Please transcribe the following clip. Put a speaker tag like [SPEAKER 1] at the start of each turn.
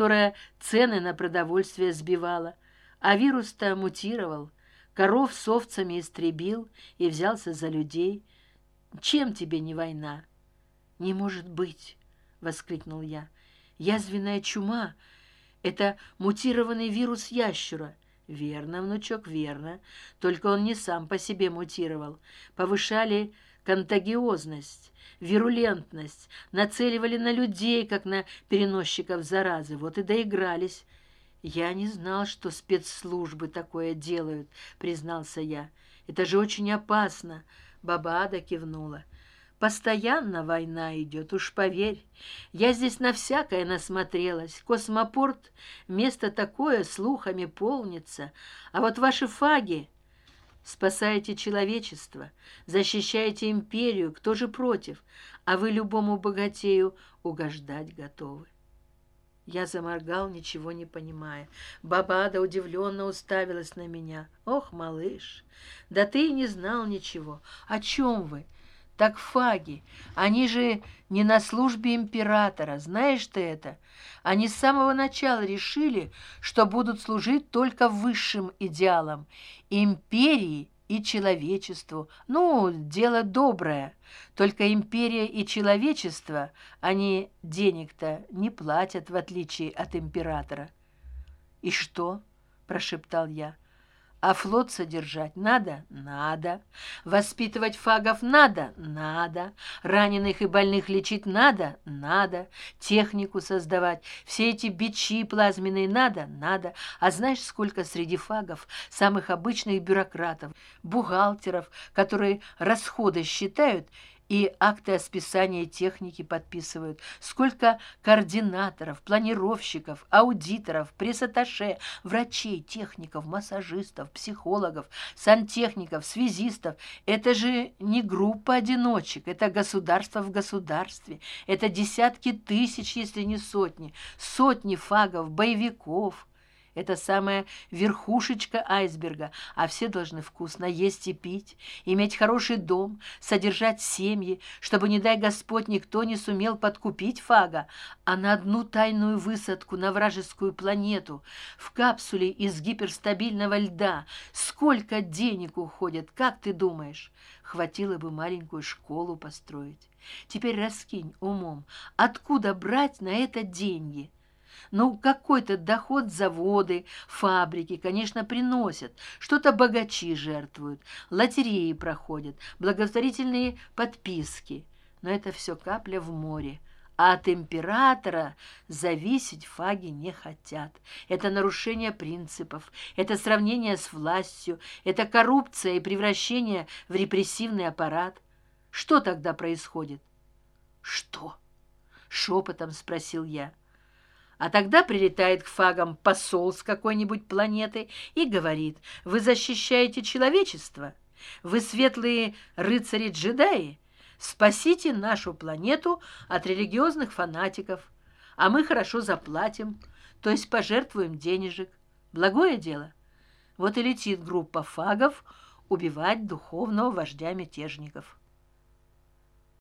[SPEAKER 1] которая цены на продовольствие сбивала. А вирус-то мутировал коров с овцами истребил и взялся за людей. Чем тебе не война? Не может быть воскликнул я. Язвенная чума это мутированный вирус ящура верно внучок верно. Только он не сам по себе мутировал. Повышали контагиозность вирулентность нацеливали на людей как на переносчиков заразы. Вот и доигрались. Я не знал что спецслужбы такое делают признался я. Это же очень опасно бабада кивнула. Постоянно война идет уж поверь. Я здесь на всякое насмотрелась. Космопорт место такое слухами полнится. А вот ваши фаги спасаете человечество защищаете империю кто же против? А вы любому богатею угождать готовы. Я заморгал ничего не понимая. Бабада удивленно уставилась на меня. Ох малыш да ты и не знал ничего. О чем вы так фаги они же не на службе императора знаешь ты это? Они с самого начала решили что будут служить только высшим идеалам империи и человечеству. Ну дело доброе только империя и человечество они денег то не платят в отличие от императора и что прошептал я а флот содержать надо надо. Воспитывать фагов надо надо. Раненых и больных лечить надо надо. Технику создавать все эти бичи плазменные надо надо. А знаешь сколько среди фагов самых обычных бюрократов бухгалтеров которые расходы считают и акты о списании техники подписывают. Сколько координаторов планировщиков аудиторов пресс-атташе врачей техников массажистов психологов сантехников связистов. Это же не группа одиночек это государство в государстве. Это десятки тысяч если не сотни. Сотни фагов боевиков это самая верхушечка айсберга. А все должны вкусно есть и пить иметь хороший дом содержать семьи чтобы не дай господь никто не сумел подкупить фага. А на одну тайную высадку на вражескую планету в капсуле из гиперстабильного льда. Сколько денег уходит как ты думаешь? Хватило бы маленькую школу построить. Теперь раскинь умом откуда брать на это деньги ну какой то доход заводы фабрики конечно приносят что то богачи жертвуют лотереи проходят благотворительные подписки. Но это все капля в море а от императора зависеть фаги не хотят. Это нарушение принципов это сравнение с властью это коррупция и превращение в репрессивный аппарат. Что тогда происходит? Что шепотом спросил я а тогда прилетает к фагам посол с какой-нибудь планеты и говорит вы защищаете человечество. Вы светлые рыцари джедаи спасите нашу планету от религиозных фанатиков. А мы хорошо заплатим то есть пожертвуем денежек. Благое дело. Вот и летит группа фагов убивать духовного вождя мятежников